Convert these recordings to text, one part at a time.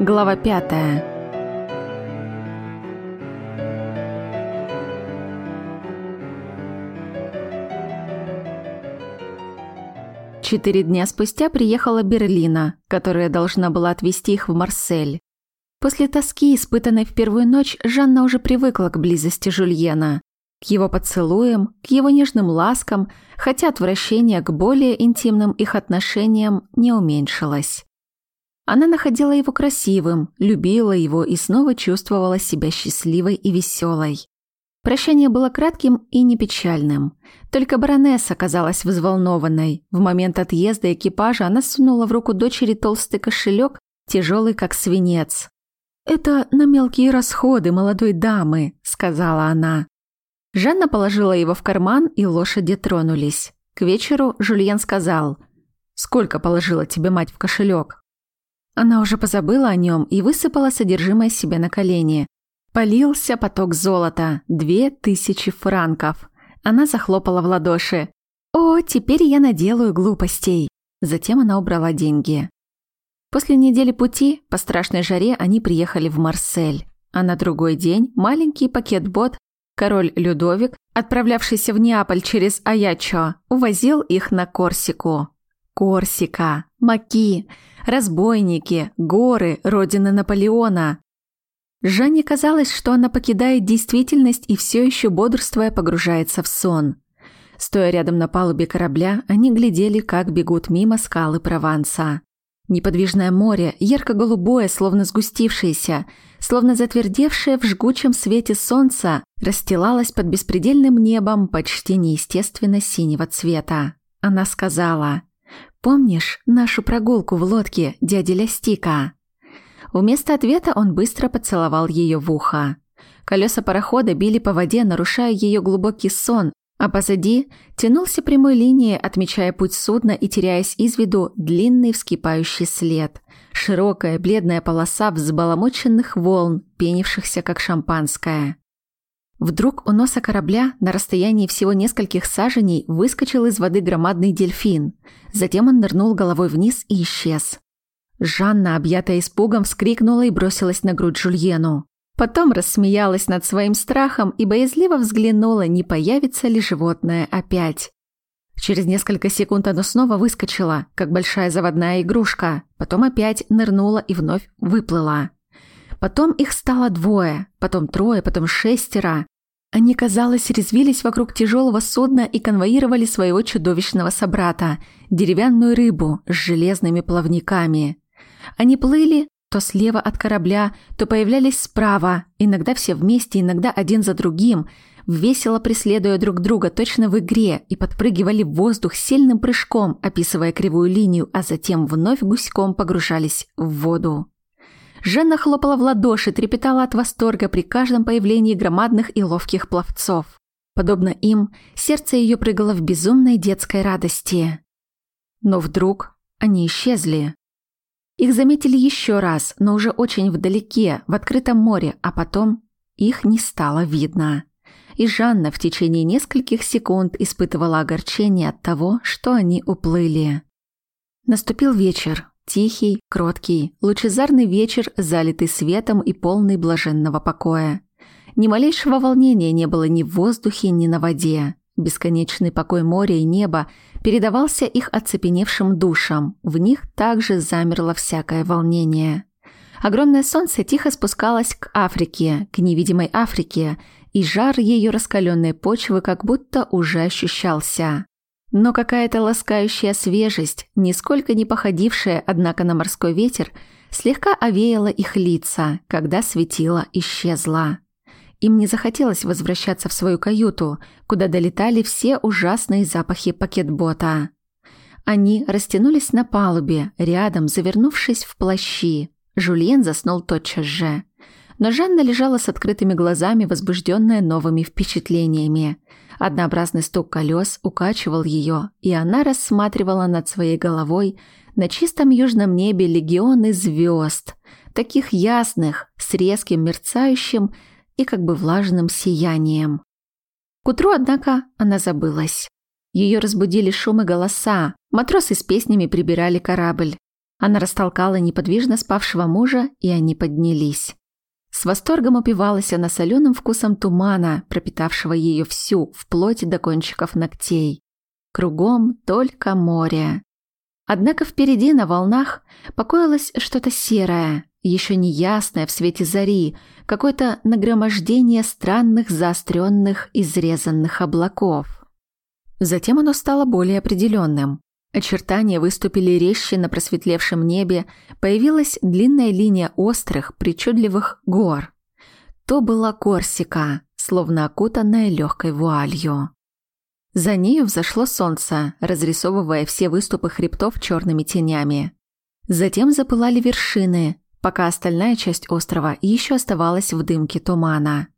Глава пятая. Четыре дня спустя приехала Берлина, которая должна была отвезти их в Марсель. После тоски, испытанной в первую ночь, Жанна уже привыкла к близости Жульена, к его поцелуям, к его нежным ласкам, хотя отвращение к более интимным их отношениям не уменьшилось. Она находила его красивым, любила его и снова чувствовала себя счастливой и веселой. Прощание было кратким и не печальным. Только баронесса казалась взволнованной. В момент отъезда экипажа она сунула в руку дочери толстый кошелек, тяжелый как свинец. «Это на мелкие расходы молодой дамы», — сказала она. Жанна положила его в карман, и лошади тронулись. К вечеру Жульен сказал, «Сколько положила тебе мать в кошелек?» Она уже позабыла о нем и высыпала содержимое себе на колени. Полился поток золота. Две тысячи франков. Она захлопала в ладоши. «О, теперь я наделаю глупостей!» Затем она убрала деньги. После недели пути, по страшной жаре, они приехали в Марсель. А на другой день маленький пакет-бот, король Людовик, отправлявшийся в Неаполь через Аячо, увозил их на Корсику. Корсика, Маки, разбойники, горы, родина Наполеона. Жанне казалось, что она покидает действительность и все еще бодрствуя погружается в сон. Стоя рядом на палубе корабля, они глядели, как бегут мимо скалы Прованса. Неподвижное море, ярко-голубое, словно сгустившееся, словно затвердевшее в жгучем свете солнца, расстилалось под беспредельным небом почти неестественно синего цвета. Она сказала «Помнишь нашу прогулку в лодке дяди Лястика?» Вместо ответа он быстро поцеловал ее в ухо. Колеса парохода били по воде, нарушая ее глубокий сон, а позади тянулся прямой линией, отмечая путь судна и теряясь из виду длинный вскипающий след. Широкая бледная полоса взбаламученных волн, пенившихся как шампанское. Вдруг у носа корабля на расстоянии всего нескольких саженей выскочил из воды громадный дельфин. Затем он нырнул головой вниз и исчез. Жанна, объятая испугом, вскрикнула и бросилась на грудь Жульену. Потом рассмеялась над своим страхом и боязливо взглянула, не появится ли животное опять. Через несколько секунд оно снова выскочило, как большая заводная игрушка, потом опять нырнула и вновь выплыла. Потом их стало двое, потом трое, потом шестеро. Они, казалось, резвились вокруг тяжелого судна и конвоировали своего чудовищного собрата – деревянную рыбу с железными плавниками. Они плыли то слева от корабля, то появлялись справа, иногда все вместе, иногда один за другим, весело преследуя друг друга точно в игре и подпрыгивали в воздух сильным прыжком, описывая кривую линию, а затем вновь гуськом погружались в воду. Жанна хлопала в ладоши, трепетала от восторга при каждом появлении громадных и ловких пловцов. Подобно им, сердце ее прыгало в безумной детской радости. Но вдруг они исчезли. Их заметили еще раз, но уже очень вдалеке, в открытом море, а потом их не стало видно. И Жанна в течение нескольких секунд испытывала огорчение от того, что они уплыли. Наступил вечер. Тихий, кроткий, лучезарный вечер, залитый светом и полный блаженного покоя. Ни малейшего волнения не было ни в воздухе, ни на воде. Бесконечный покой моря и неба передавался их оцепеневшим душам. В них также замерло всякое волнение. Огромное солнце тихо спускалось к Африке, к невидимой Африке, и жар ее раскаленной почвы как будто уже ощущался. Но какая-то ласкающая свежесть, нисколько не походившая, однако, на морской ветер, слегка овеяла их лица, когда светило исчезло. Им не захотелось возвращаться в свою каюту, куда долетали все ужасные запахи пакетбота. Они растянулись на палубе, рядом, завернувшись в плащи. Жульен заснул тотчас же. Но Жанна лежала с открытыми глазами, возбужденная новыми впечатлениями. Однообразный стук колес укачивал ее, и она рассматривала над своей головой на чистом южном небе легионы звезд, таких ясных, с резким мерцающим, и как бы влажным сиянием. К утру, однако, она забылась. Ее разбудили шум и голоса. Матросы с песнями прибирали корабль. Она растолкала неподвижно спавшего мужа, и они поднялись. С восторгом упивалась она соленым вкусом тумана, пропитавшего ее всю, вплоть до кончиков ногтей. Кругом только море. Однако впереди на волнах покоилось что-то серое, еще неясное в свете зари, какое-то нагромождение странных заостренных изрезанных облаков. Затем оно стало более определенным. Очертания выступили резче на просветлевшем небе, появилась длинная линия острых, причудливых гор. То была Корсика, словно окутанная легкой вуалью. За нею взошло солнце, разрисовывая все выступы хребтов черными тенями. Затем запылали вершины, пока остальная часть острова еще оставалась в дымке тумана.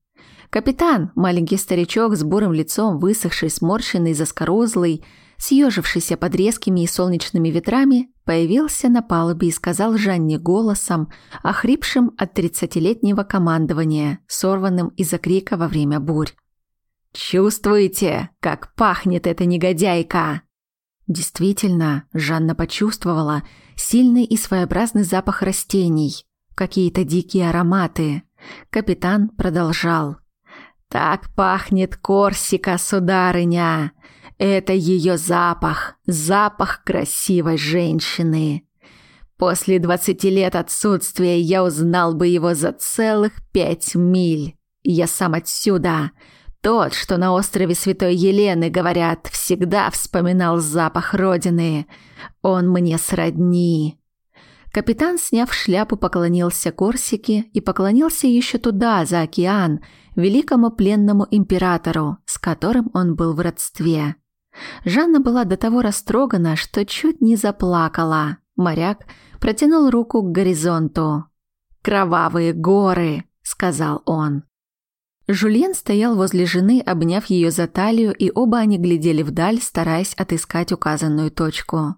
Капитан, маленький старичок с бурым лицом, высохший, сморщенный, заскорузлый, съежившийся под резкими и солнечными ветрами, появился на палубе и сказал Жанне голосом, охрипшим от тридцатилетнего командования, сорванным из-за крика во время бурь. «Чувствуете, как пахнет эта негодяйка?» Действительно, Жанна почувствовала сильный и своеобразный запах растений, какие-то дикие ароматы. Капитан продолжал. «Так пахнет Корсика, сударыня! Это ее запах, запах красивой женщины. После двадцати лет отсутствия я узнал бы его за целых пять миль. Я сам отсюда. Тот, что на острове Святой Елены, говорят, всегда вспоминал запах родины. Он мне сродни. Капитан, сняв шляпу, поклонился Корсике и поклонился еще туда, за океан, великому пленному императору, с которым он был в родстве. Жанна была до того растрогана, что чуть не заплакала. Моряк протянул руку к горизонту. «Кровавые горы!» — сказал он. Жульен стоял возле жены, обняв ее за талию, и оба они глядели вдаль, стараясь отыскать указанную точку.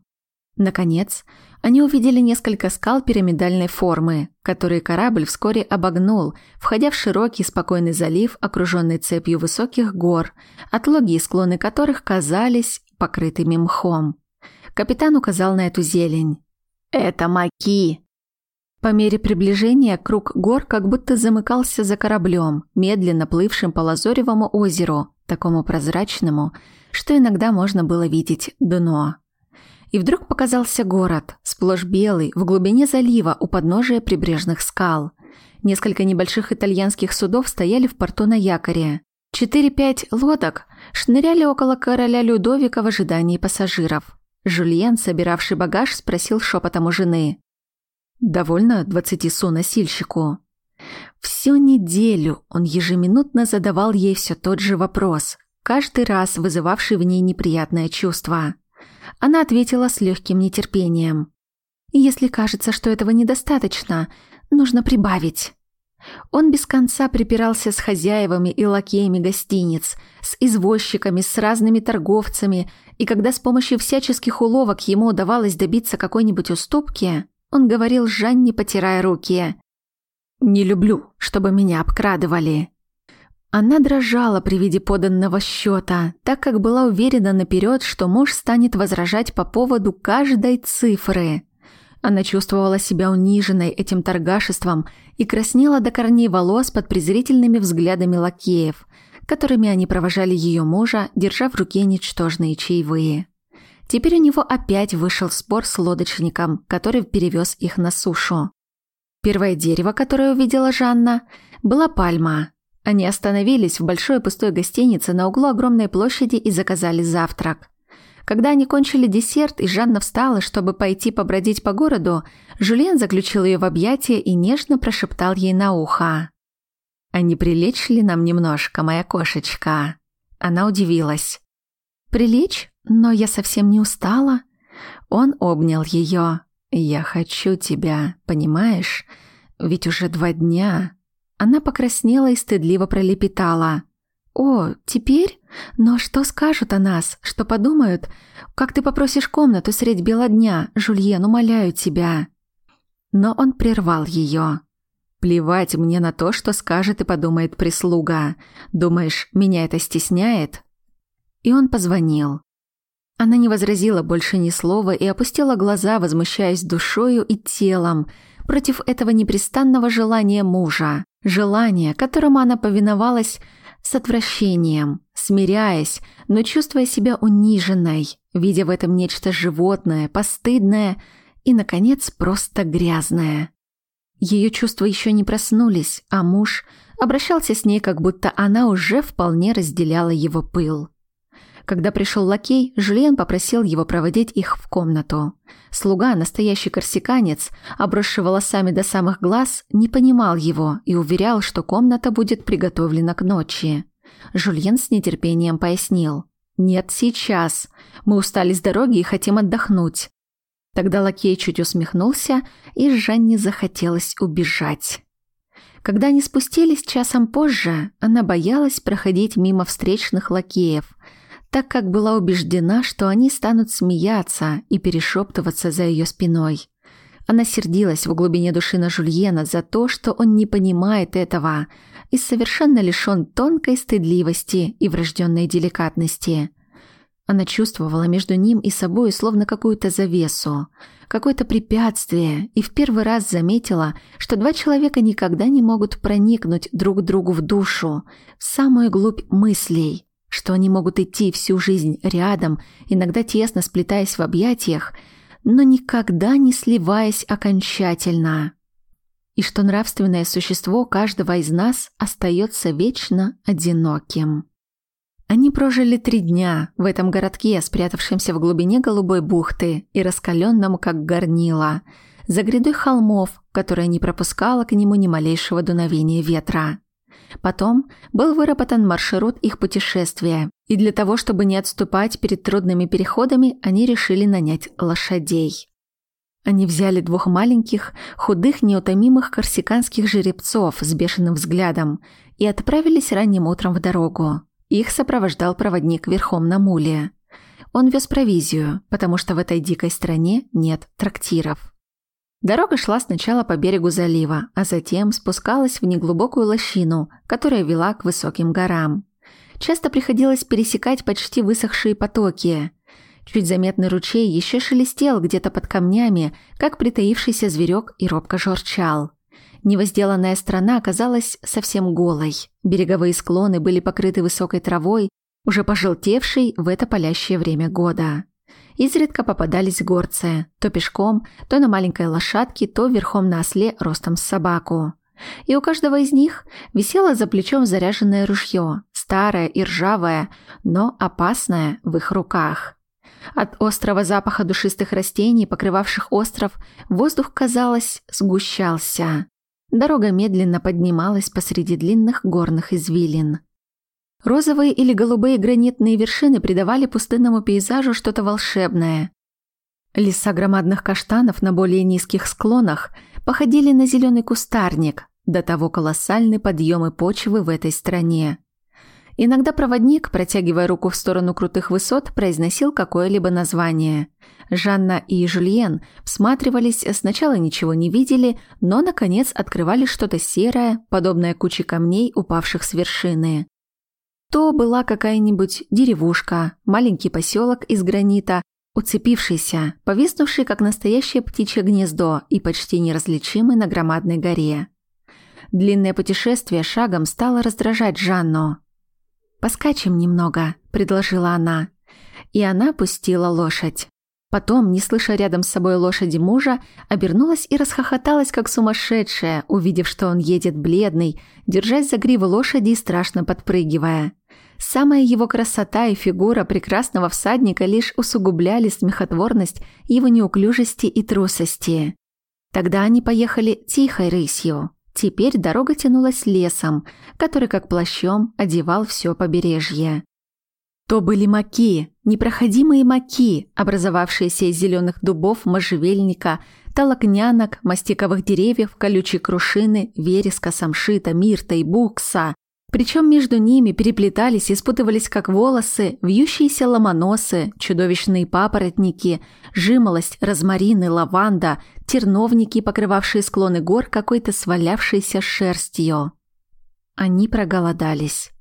Наконец, они увидели несколько скал пирамидальной формы, которые корабль вскоре обогнул, входя в широкий спокойный залив, окруженный цепью высоких гор, отлоги и склоны которых казались покрытыми мхом. Капитан указал на эту зелень. «Это маки!» По мере приближения круг гор как будто замыкался за кораблем, медленно плывшим по Лазоревому озеру, такому прозрачному, что иногда можно было видеть дно. И вдруг показался город, сплошь белый, в глубине залива у подножия прибрежных скал. Несколько небольших итальянских судов стояли в порту на якоре. Четыре-пять лодок шныряли около короля Людовика в ожидании пассажиров. Жульен, собиравший багаж, спросил шепотом у жены. «Довольно двадцати су носильщику?» Всю неделю он ежеминутно задавал ей все тот же вопрос, каждый раз вызывавший в ней неприятное чувство. Она ответила с легким нетерпением. «Если кажется, что этого недостаточно, нужно прибавить». Он без конца припирался с хозяевами и лакеями гостиниц, с извозчиками, с разными торговцами, и когда с помощью всяческих уловок ему удавалось добиться какой-нибудь уступки, он говорил Жанне, потирая руки. «Не люблю, чтобы меня обкрадывали. Она дрожала при виде поданного счета, так как была уверена наперед, что муж станет возражать по поводу каждой цифры. Она чувствовала себя униженной этим торгашеством и краснела до корней волос под презрительными взглядами лакеев, которыми они провожали ее мужа, держа в руке ничтожные чаевые. Теперь у него опять вышел спор с лодочником, который перевез их на сушу. Первое дерево, которое увидела Жанна, была пальма, они остановились в большой пустой гостинице на углу огромной площади и заказали завтрак. Когда они кончили десерт и Жанна встала, чтобы пойти побродить по городу, Жюльен заключил ее в объятия и нежно прошептал ей на ухо. «А не прилечь ли нам немножко, моя кошечка?» Она удивилась. «Прилечь? Но я совсем не устала». Он обнял ее. «Я хочу тебя, понимаешь? Ведь уже два дня...» Она покраснела и стыдливо пролепетала. «О, теперь? Но что скажут о нас? Что подумают? Как ты попросишь комнату средь бела дня? Жульен, умоляю тебя!» Но он прервал ее. «Плевать мне на то, что скажет и подумает прислуга. Думаешь, меня это стесняет?» И он позвонил. Она не возразила больше ни слова и опустила глаза, возмущаясь душою и телом против этого непрестанного желания мужа, желания, которому она повиновалась с отвращением, смиряясь, но чувствуя себя униженной, видя в этом нечто животное, постыдное и, наконец, просто грязное. Ее чувства еще не проснулись, а муж обращался с ней, как будто она уже вполне разделяла его пыл. Когда пришел лакей, Жюльен попросил его проводить их в комнату. Слуга, настоящий корсиканец, обросший волосами до самых глаз, не понимал его и уверял, что комната будет приготовлена к ночи. Жюльен с нетерпением пояснил. «Нет, сейчас. Мы устали с дороги и хотим отдохнуть». Тогда лакей чуть усмехнулся, и Жанне захотелось убежать. Когда они спустились часом позже, она боялась проходить мимо встречных лакеев – так как была убеждена, что они станут смеяться и перешептываться за ее спиной. Она сердилась в глубине души на Жульена за то, что он не понимает этого и совершенно лишен тонкой стыдливости и врожденной деликатности. Она чувствовала между ним и собой словно какую-то завесу, какое-то препятствие, и в первый раз заметила, что два человека никогда не могут проникнуть друг другу в душу, в самую глубь мыслей, что они могут идти всю жизнь рядом, иногда тесно сплетаясь в объятиях, но никогда не сливаясь окончательно. И что нравственное существо каждого из нас остается вечно одиноким. Они прожили три дня в этом городке, спрятавшемся в глубине голубой бухты и раскаленном, как горнило, за грядой холмов, которая не пропускала к нему ни малейшего дуновения ветра. Потом был выработан маршрут их путешествия, и для того, чтобы не отступать перед трудными переходами, они решили нанять лошадей. Они взяли двух маленьких, худых, неутомимых корсиканских жеребцов с бешеным взглядом и отправились ранним утром в дорогу. Их сопровождал проводник верхом на муле. Он вез провизию, потому что в этой дикой стране нет трактиров. Дорога шла сначала по берегу залива, а затем спускалась в неглубокую лощину, которая вела к высоким горам. Часто приходилось пересекать почти высохшие потоки. Чуть заметный ручей еще шелестел где-то под камнями, как притаившийся зверек и робко жорчал. Невозделанная страна оказалась совсем голой. Береговые склоны были покрыты высокой травой, уже пожелтевшей в это палящее время года. Изредка попадались горцы, то пешком, то на маленькой лошадке, то верхом на осле ростом с собаку. И у каждого из них висело за плечом заряженное ружье, старое и ржавое, но опасное в их руках. От острого запаха душистых растений, покрывавших остров, воздух, казалось, сгущался. Дорога медленно поднималась посреди длинных горных извилин. Розовые или голубые гранитные вершины придавали пустынному пейзажу что-то волшебное. Леса громадных каштанов на более низких склонах походили на зеленый кустарник, до того колоссальны подъемы почвы в этой стране. Иногда проводник, протягивая руку в сторону крутых высот, произносил какое-либо название. Жанна и Жюльен всматривались, сначала ничего не видели, но, наконец, открывали что-то серое, подобное куче камней, упавших с вершины. То была какая-нибудь деревушка, маленький поселок из гранита, уцепившийся, повиснувший как настоящее птичье гнездо и почти неразличимый на громадной горе. Длинное путешествие шагом стало раздражать Жанну. «Поскачем немного», — предложила она. И она пустила лошадь. Потом, не слыша рядом с собой лошади мужа, обернулась и расхохоталась, как сумасшедшая, увидев, что он едет бледный, держась за гриву лошади и страшно подпрыгивая. Самая его красота и фигура прекрасного всадника лишь усугубляли смехотворность его неуклюжести и трусости. Тогда они поехали тихой рысью. Теперь дорога тянулась лесом, который как плащом одевал все побережье. То были маки, непроходимые маки, образовавшиеся из зеленых дубов, можжевельника, толокнянок, мастиковых деревьев, колючей крушины, вереска, самшита, мирта и букса, причем между ними переплетались и спутывались как волосы, вьющиеся ломоносы, чудовищные папоротники, жимолость, розмарины, лаванда, терновники, покрывавшие склоны гор какой-то свалявшейся шерстью. Они проголодались.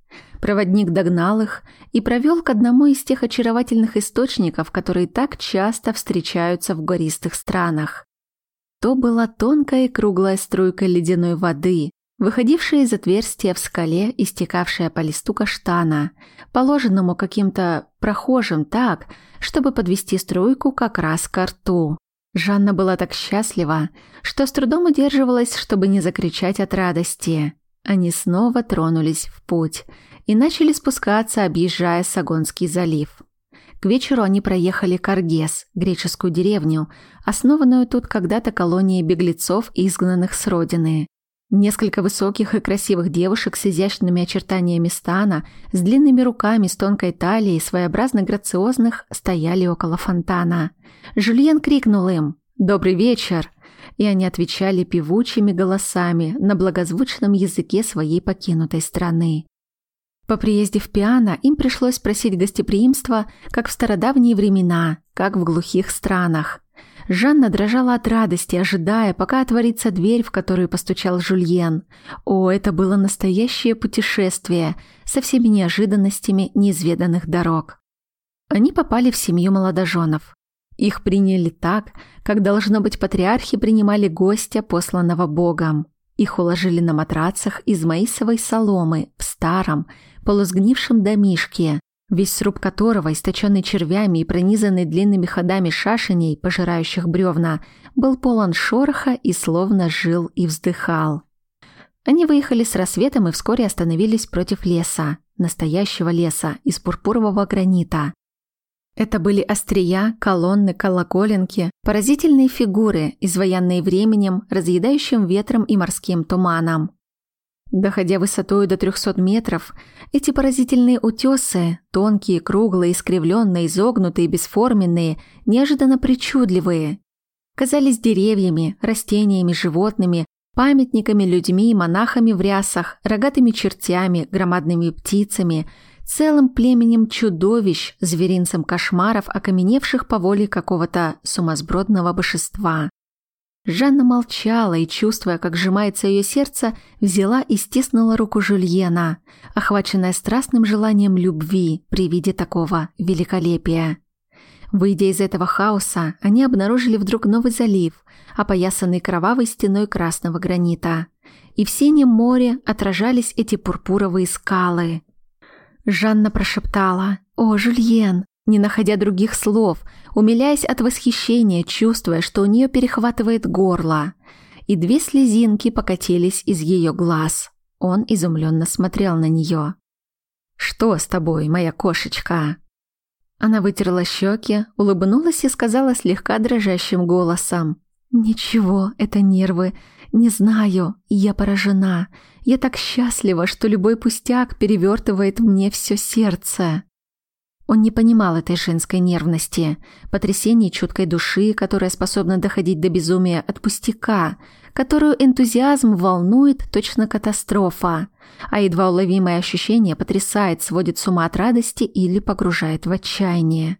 Проводник догнал их и провел к одному из тех очаровательных источников, которые так часто встречаются в гористых странах. То была тонкая и круглая струйка ледяной воды, выходившая из отверстия в скале и стекавшая по листу каштана, положенному каким-то прохожим так, чтобы подвести струйку как раз к рту. Жанна была так счастлива, что с трудом удерживалась, чтобы не закричать от радости. Они снова тронулись в путь и начали спускаться, объезжая Сагонский залив. К вечеру они проехали Каргес, греческую деревню, основанную тут когда-то колонией беглецов, изгнанных с родины. Несколько высоких и красивых девушек с изящными очертаниями стана, с длинными руками, с тонкой талией, своеобразно грациозных, стояли около фонтана. Жюльен крикнул им «Добрый вечер!» и они отвечали певучими голосами на благозвучном языке своей покинутой страны. По приезде в Пиано им пришлось просить гостеприимства, как в стародавние времена, как в глухих странах. Жанна дрожала от радости, ожидая, пока отворится дверь, в которую постучал Жульен. О, это было настоящее путешествие со всеми неожиданностями неизведанных дорог. Они попали в семью молодоженов. Их приняли так, как, должно быть, патриархи принимали гостя, посланного Богом. Их уложили на матрацах из маисовой соломы в старом, полусгнившем домишке, весь сруб которого, источенный червями и пронизанный длинными ходами шашеней, пожирающих бревна, был полон шороха и словно жил и вздыхал. Они выехали с рассветом и вскоре остановились против леса, настоящего леса из пурпурового гранита. Это были острия, колонны, колоколенки, поразительные фигуры, изваянные временем, разъедающим ветром и морским туманом. Доходя высотой до 300 метров, эти поразительные утесы, тонкие, круглые, искривленные, изогнутые, бесформенные, неожиданно причудливые, казались деревьями, растениями, животными, памятниками, людьми, монахами в рясах, рогатыми чертями, громадными птицами, целым племенем чудовищ, зверинцем кошмаров, окаменевших по воле какого-то сумасбродного божества. Жанна молчала и, чувствуя, как сжимается ее сердце, взяла и стиснула руку Жюльена, охваченная страстным желанием любви при виде такого великолепия. Выйдя из этого хаоса, они обнаружили вдруг новый залив, опоясанный кровавой стеной красного гранита. И в синем море отражались эти пурпуровые скалы. Жанна прошептала «О, Жюльен!» Не находя других слов, умиляясь от восхищения, чувствуя, что у нее перехватывает горло. И две слезинки покатились из ее глаз. Он изумленно смотрел на нее. «Что с тобой, моя кошечка?» Она вытерла щеки, улыбнулась и сказала слегка дрожащим голосом. «Ничего, это нервы. Не знаю, я поражена. Я так счастлива, что любой пустяк перевертывает мне все сердце». Он не понимал этой женской нервности, потрясений чуткой души, которая способна доходить до безумия от пустяка, которую энтузиазм волнует точно катастрофа, а едва уловимое ощущение потрясает, сводит с ума от радости или погружает в отчаяние.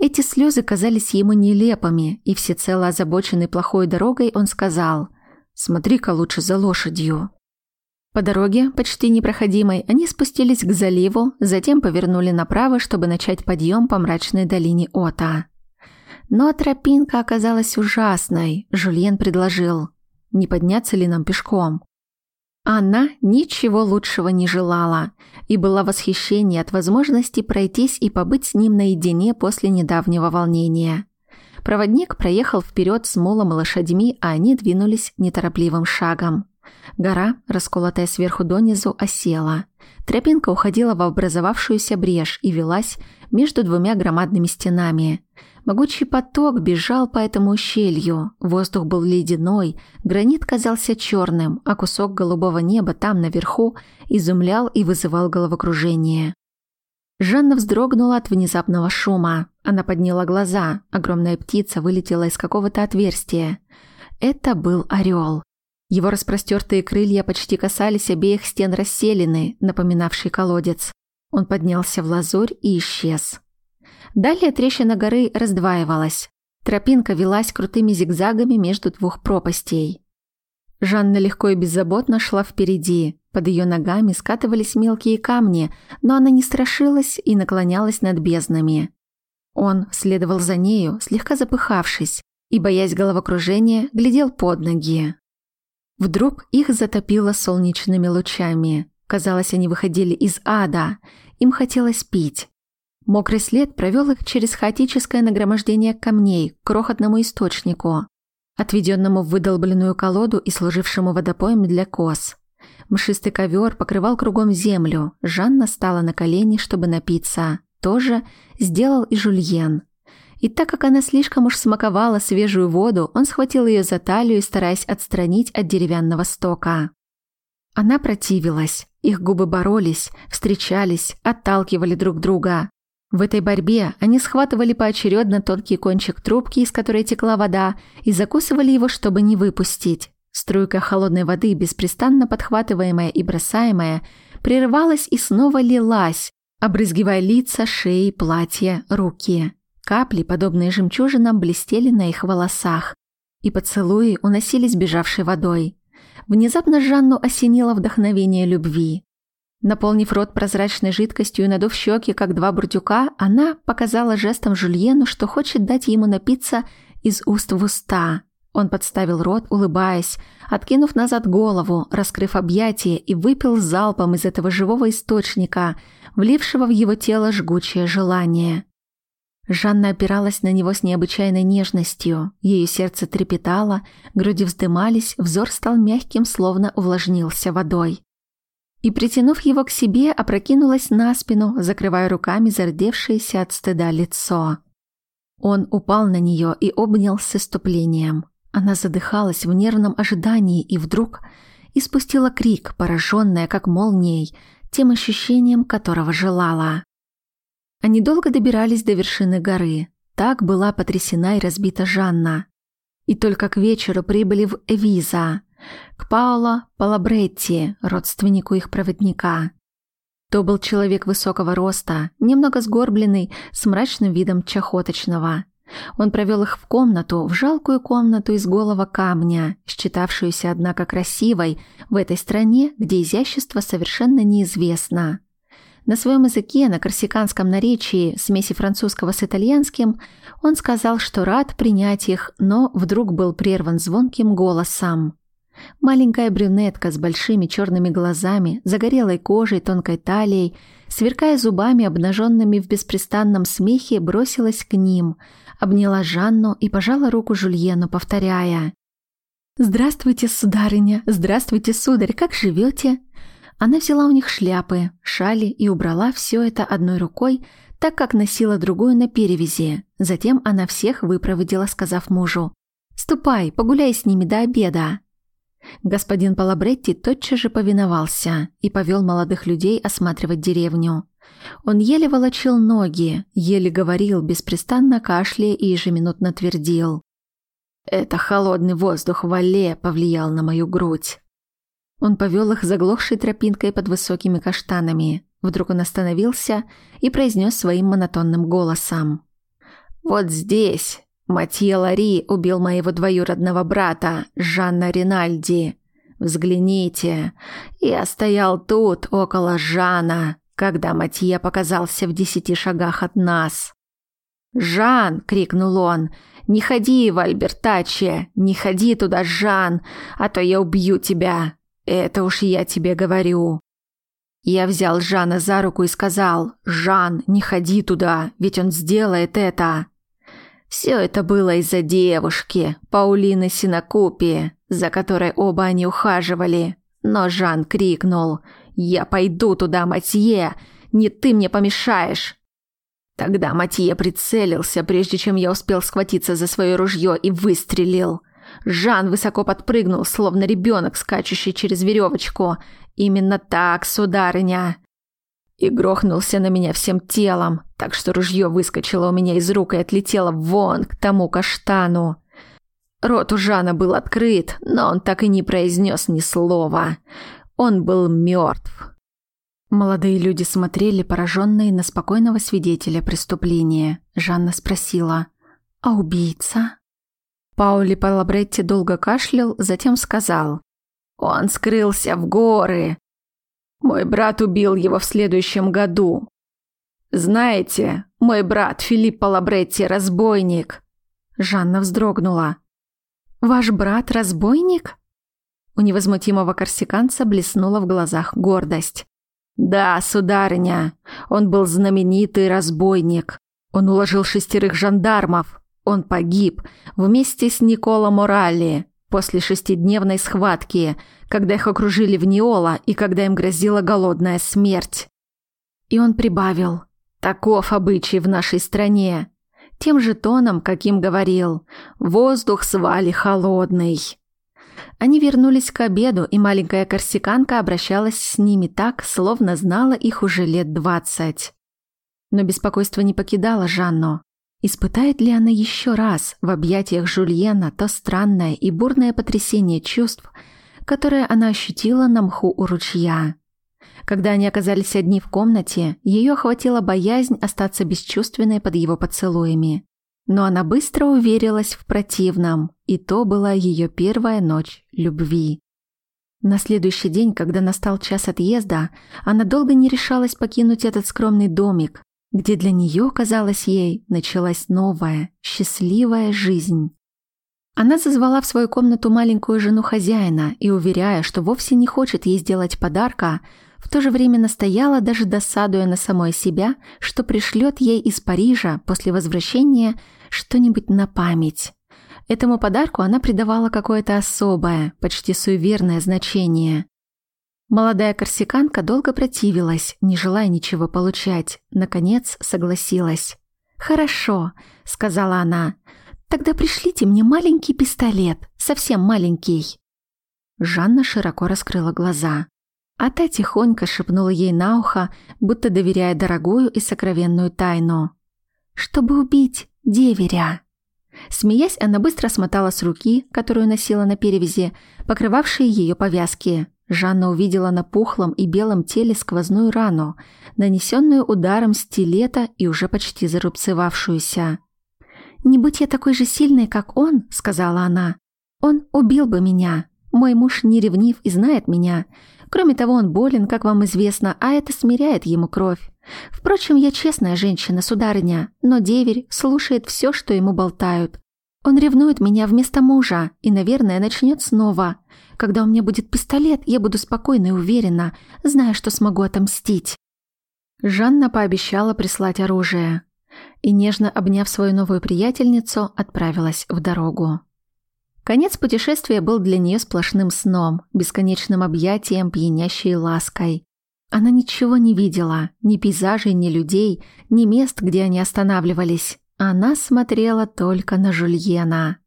Эти слезы казались ему нелепыми, и всецело озабоченный плохой дорогой он сказал «Смотри-ка лучше за лошадью». По дороге, почти непроходимой, они спустились к заливу, затем повернули направо, чтобы начать подъем по мрачной долине Ота. Но тропинка оказалась ужасной, Жульен предложил. Не подняться ли нам пешком? Она ничего лучшего не желала и была в восхищении от возможности пройтись и побыть с ним наедине после недавнего волнения. Проводник проехал вперед с молом и лошадьми, а они двинулись неторопливым шагом. Гора, расколотая сверху донизу, осела. Тропинка уходила в образовавшуюся брешь и велась между двумя громадными стенами. Могучий поток бежал по этому ущелью. Воздух был ледяной, гранит казался черным, а кусок голубого неба там наверху изумлял и вызывал головокружение. Жанна вздрогнула от внезапного шума. Она подняла глаза. Огромная птица вылетела из какого-то отверстия. Это был орел. Его распростертые крылья почти касались обеих стен расселены, напоминавшей колодец. Он поднялся в лазурь и исчез. Далее трещина горы раздваивалась. Тропинка велась крутыми зигзагами между двух пропастей. Жанна легко и беззаботно шла впереди. Под ее ногами скатывались мелкие камни, но она не страшилась и наклонялась над безднами. Он следовал за нею, слегка запыхавшись, и, боясь головокружения, глядел под ноги. Вдруг их затопило солнечными лучами. Казалось, они выходили из ада. Им хотелось пить. Мокрый след провел их через хаотическое нагромождение камней к крохотному источнику, отведенному в выдолбленную колоду и служившему водопоем для коз. Мшистый ковер покрывал кругом землю. Жанна стала на колени, чтобы напиться. Тоже сделал и Жульен. И так как она слишком уж смаковала свежую воду, он схватил ее за талию, стараясь отстранить от деревянного стока. Она противилась. Их губы боролись, встречались, отталкивали друг друга. В этой борьбе они схватывали поочередно тонкий кончик трубки, из которой текла вода, и закусывали его, чтобы не выпустить. Струйка холодной воды, беспрестанно подхватываемая и бросаемая, прерывалась и снова лилась, обрызгивая лица, шеи, платья, руки. Капли, подобные жемчужинам, блестели на их волосах, и поцелуи уносились бежавшей водой. Внезапно Жанну осенило вдохновение любви. Наполнив рот прозрачной жидкостью и надув щеки, как два бурдюка, она показала жестом Жульену, что хочет дать ему напиться из уст в уста. Он подставил рот, улыбаясь, откинув назад голову, раскрыв объятия и выпил залпом из этого живого источника, влившего в его тело жгучее желание. Жанна опиралась на него с необычайной нежностью. Ее сердце трепетало, груди вздымались, взор стал мягким, словно увлажнился водой и, притянув его к себе, опрокинулась на спину, закрывая руками зардевшееся от стыда лицо. Он упал на нее и обнял с иступлением. Она задыхалась в нервном ожидании и вдруг испустила крик, пораженная, как молнией, тем ощущением, которого желала. Они долго добирались до вершины горы. Так была потрясена и разбита Жанна. И только к вечеру прибыли в Эвиза – к Паоло Палабретти, родственнику их проводника. То был человек высокого роста, немного сгорбленный, с мрачным видом чахоточного. Он провел их в комнату, в жалкую комнату из голого камня, считавшуюся, однако, красивой в этой стране, где изящество совершенно неизвестно. На своем языке, на корсиканском наречии, смеси французского с итальянским, он сказал, что рад принять их, но вдруг был прерван звонким голосом. Маленькая брюнетка с большими черными глазами, загорелой кожей, тонкой талией, сверкая зубами, обнаженными в беспрестанном смехе, бросилась к ним, обняла Жанну и пожала руку Жульену, повторяя «Здравствуйте, сударыня! Здравствуйте, сударь! Как живете?» Она взяла у них шляпы, шали и убрала все это одной рукой, так как носила другую на перевязи. Затем она всех выпроводила, сказав мужу «Ступай, погуляй с ними до обеда». Господин Палабретти тотчас же повиновался и повел молодых людей осматривать деревню. Он еле волочил ноги, еле говорил, беспрестанно кашляя и ежеминутно твердил. «Это холодный воздух в алле повлиял на мою грудь». Он повел их заглохшей тропинкой под высокими каштанами. Вдруг он остановился и произнес своим монотонным голосом. «Вот здесь, Матье Лари убил моего двоюродного брата, Жанна Ринальди. Взгляните, я стоял тут, около Жана, когда Матье показался в десяти шагах от нас. «Жан!» — крикнул он. «Не ходи в Альбертаче! Не ходи туда, Жан, а то я убью тебя! Это уж я тебе говорю!» Я взял Жана за руку и сказал, «Жан, не ходи туда, ведь он сделает это!» Все это было из-за девушки, Паулины Синокупи, за которой оба они ухаживали. Но Жан крикнул «Я пойду туда, Матье! Не ты мне помешаешь!» Тогда Матье прицелился, прежде чем я успел схватиться за свое ружье и выстрелил. Жан высоко подпрыгнул, словно ребенок, скачущий через веревочку. «Именно так, сударыня!» и грохнулся на меня всем телом, так что ружье выскочило у меня из рук и отлетело вон к тому каштану. Рот у Жана был открыт, но он так и не произнес ни слова. Он был мертв. Молодые люди смотрели, пораженные на спокойного свидетеля преступления. Жанна спросила, «А убийца?» Паули Палабретти долго кашлял, затем сказал, «Он скрылся в горы. Мой брат убил его в следующем году. Знаете, мой брат Филиппо Лабретти разбойник. Жанна вздрогнула. Ваш брат разбойник? У невозмутимого корсиканца блеснула в глазах гордость. «Да, сударыня, он был знаменитый разбойник. Он уложил шестерых жандармов. Он погиб вместе с Николо Морали после шестидневной схватки, когда их окружили в Неола и когда им грозила голодная смерть». И он прибавил «Таков обычай в нашей стране». Тем же тоном, каким говорил «Воздух свали холодный». Они вернулись к обеду, и маленькая корсиканка обращалась с ними так, словно знала их уже лет двадцать. Но беспокойство не покидало Жанну. Испытает ли она еще раз в объятиях Жульена то странное и бурное потрясение чувств, которое она ощутила на мху у ручья? Когда они оказались одни в комнате, ее охватила боязнь остаться бесчувственной под его поцелуями. Но она быстро уверилась в противном, и то была ее первая ночь любви. На следующий день, когда настал час отъезда, она долго не решалась покинуть этот скромный домик, где для нее, казалось ей, началась новая, счастливая жизнь. Она зазвала в свою комнату маленькую жену хозяина и, уверяя, что вовсе не хочет ей сделать подарка, в то же время настояла, даже досадуя на самой себя, что пришлет ей из Парижа после возвращения что-нибудь на память. Этому подарку она придавала какое-то особое, почти суеверное значение. Молодая корсиканка долго противилась, не желая ничего получать. Наконец согласилась. «Хорошо», — сказала она. «Тогда пришлите мне маленький пистолет, совсем маленький». Жанна широко раскрыла глаза. А та тихонько шепнула ей на ухо, будто доверяя дорогую и сокровенную тайну. «Чтобы убить деверя». Смеясь, она быстро смотала с руки, которую носила на перевязи, покрывавшие ее повязки. Жанна увидела на пухлом и белом теле сквозную рану, нанесенную ударом стилета и уже почти зарубцевавшуюся. «Не будь я такой же сильной, как он», — сказала она, — «он убил бы меня. Мой муж не ревнив и знает меня. Кроме того, он болен, как вам известно, а это смиряет ему кровь. Впрочем, я честная женщина, сударыня, но деверь слушает все, что ему болтают. Он ревнует меня вместо мужа и, наверное, начнет снова. Когда у меня будет пистолет, я буду спокойна и уверена, зная, что смогу отомстить. Жанна пообещала прислать оружие и, нежно обняв свою новую приятельницу, отправилась в дорогу. Конец путешествия был для нее сплошным сном, бесконечным объятием, пьянящей лаской. Она ничего не видела, ни пейзажей, ни людей, ни мест, где они останавливались. Она смотрела только на Жульена.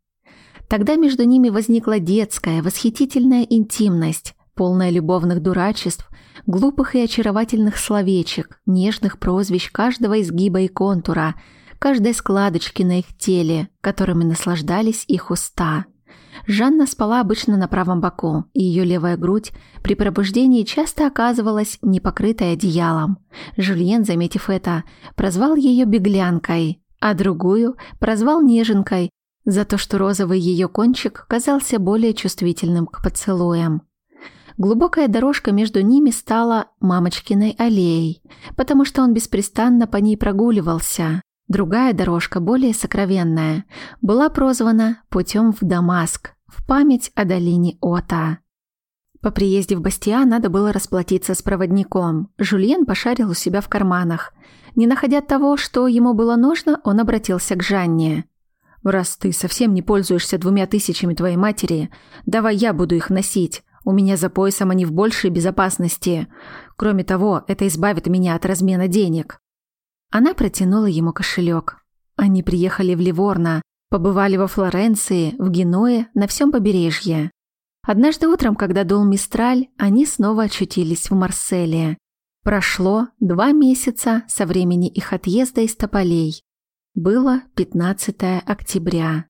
Тогда между ними возникла детская, восхитительная интимность, полная любовных дурачеств, глупых и очаровательных словечек, нежных прозвищ каждого изгиба и контура, каждой складочки на их теле, которыми наслаждались их уста. Жанна спала обычно на правом боку, и ее левая грудь при пробуждении часто оказывалась не покрытой одеялом. Жюльен, заметив это, прозвал ее беглянкой, а другую прозвал неженкой за то, что розовый ее кончик казался более чувствительным к поцелуям. Глубокая дорожка между ними стала мамочкиной аллеей, потому что он беспрестанно по ней прогуливался, Другая дорожка, более сокровенная, была прозвана «Путем в Дамаск» в память о долине Ота. По приезде в Бастиа надо было расплатиться с проводником. Жульен пошарил у себя в карманах. Не находя того, что ему было нужно, он обратился к Жанне. «Раз ты совсем не пользуешься двумя тысячами твоей матери, давай я буду их носить. У меня за поясом они в большей безопасности. Кроме того, это избавит меня от размена денег». Она протянула ему кошелек. Они приехали в Ливорно, побывали во Флоренции, в Генуе, на всем побережье. Однажды утром, когда дул Мистраль, они снова очутились в Марселе. Прошло два месяца со времени их отъезда из Тополей. Было 15 октября.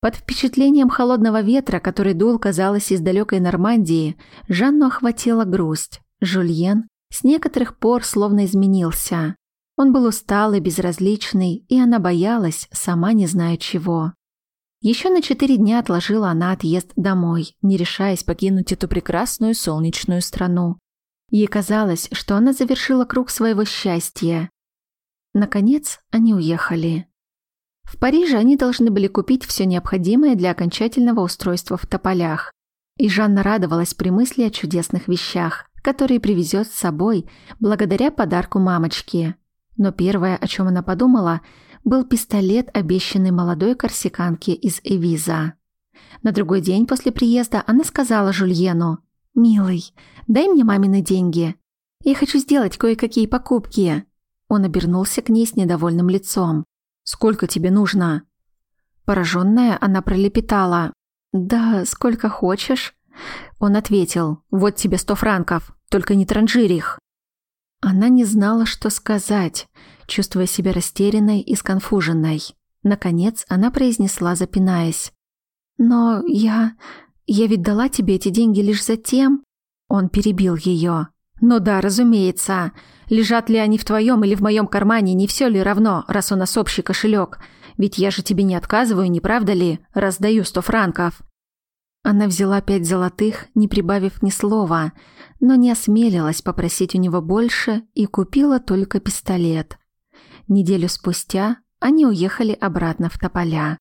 Под впечатлением холодного ветра, который дул, казалось, из далекой Нормандии, Жанну охватила грусть. Жульен с некоторых пор словно изменился. Он был усталый, безразличный, и она боялась, сама не зная чего. Еще на четыре дня отложила она отъезд домой, не решаясь покинуть эту прекрасную солнечную страну. Ей казалось, что она завершила круг своего счастья. Наконец, они уехали. В Париже они должны были купить все необходимое для окончательного устройства в тополях. И Жанна радовалась при мысли о чудесных вещах, которые привезет с собой благодаря подарку мамочки. Но первое, о чем она подумала, был пистолет, обещанный молодой корсиканке из Эвиза. На другой день после приезда она сказала Жульену, «Милый, дай мне мамины деньги. Я хочу сделать кое-какие покупки». Он обернулся к ней с недовольным лицом. «Сколько тебе нужно?» Пораженная, она пролепетала. «Да, сколько хочешь». Он ответил, «Вот тебе сто франков, только не транжирь их». Она не знала, что сказать, чувствуя себя растерянной и сконфуженной. Наконец она произнесла, запинаясь. «Но я... я ведь дала тебе эти деньги лишь за тем...» Он перебил ее. «Ну да, разумеется. Лежат ли они в твоем или в моем кармане, не все ли равно, раз у нас общий кошелек? Ведь я же тебе не отказываю, не правда ли? Раздаю сто франков». Она взяла пять золотых, не прибавив ни слова, но не осмелилась попросить у него больше и купила только пистолет. Неделю спустя они уехали обратно в Тополя.